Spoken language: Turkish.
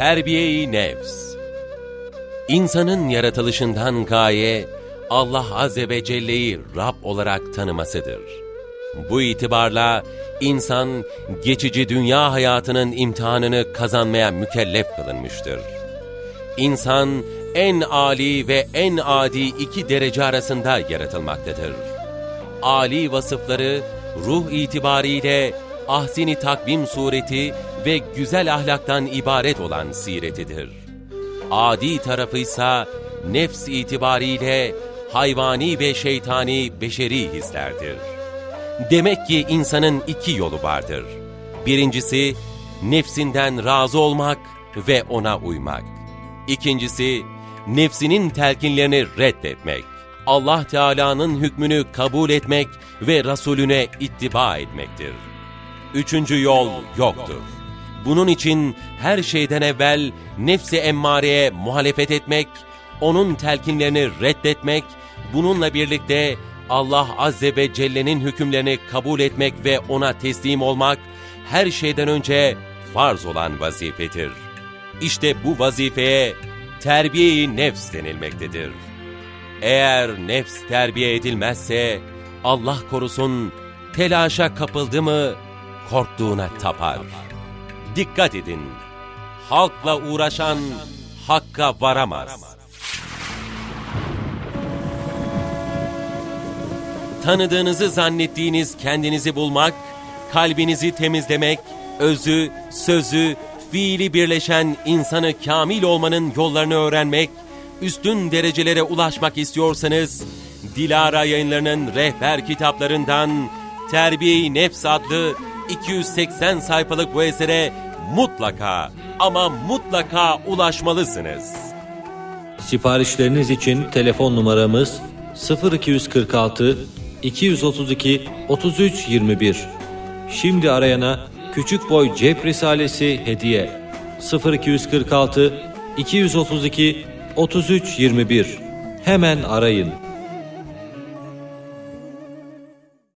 Terbiye-i Nefs İnsanın yaratılışından gaye, Allah Azze ve Celle'yi Rab olarak tanımasıdır. Bu itibarla insan geçici dünya hayatının imtihanını kazanmaya mükellef kılınmıştır. İnsan en âli ve en adi iki derece arasında yaratılmaktadır. Âli vasıfları ruh itibariyle ahsini takvim sureti ve güzel ahlaktan ibaret olan siretidir. Adi tarafı ise nefs itibariyle hayvani ve şeytani beşeri hislerdir. Demek ki insanın iki yolu vardır. Birincisi, nefsinden razı olmak ve ona uymak. İkincisi, nefsinin telkinlerini reddetmek. Allah Teala'nın hükmünü kabul etmek ve Resulüne ittiba etmektir. Üçüncü yol yoktur. Bunun için her şeyden evvel nefsi emmareye muhalefet etmek, onun telkinlerini reddetmek, bununla birlikte Allah Azze ve Celle'nin hükümlerini kabul etmek ve ona teslim olmak, her şeyden önce farz olan vazifedir. İşte bu vazifeye terbiye-i nefs denilmektedir. Eğer nefs terbiye edilmezse, Allah korusun, telaşa kapıldı mı, korktuğuna tapar. Dikkat edin, halkla uğraşan hakka varamaz. Tanıdığınızı zannettiğiniz kendinizi bulmak, kalbinizi temizlemek, özü, sözü, fiili birleşen insanı kamil olmanın yollarını öğrenmek, üstün derecelere ulaşmak istiyorsanız, Dilara yayınlarının rehber kitaplarından Terbiye-i Nefs adlı 280 sayfalık bu esere mutlaka ama mutlaka ulaşmalısınız. Siparişleriniz için telefon numaramız 0246 232 33 21. Şimdi arayana küçük boy cep risalesi hediye 0246 232 33 21. Hemen arayın.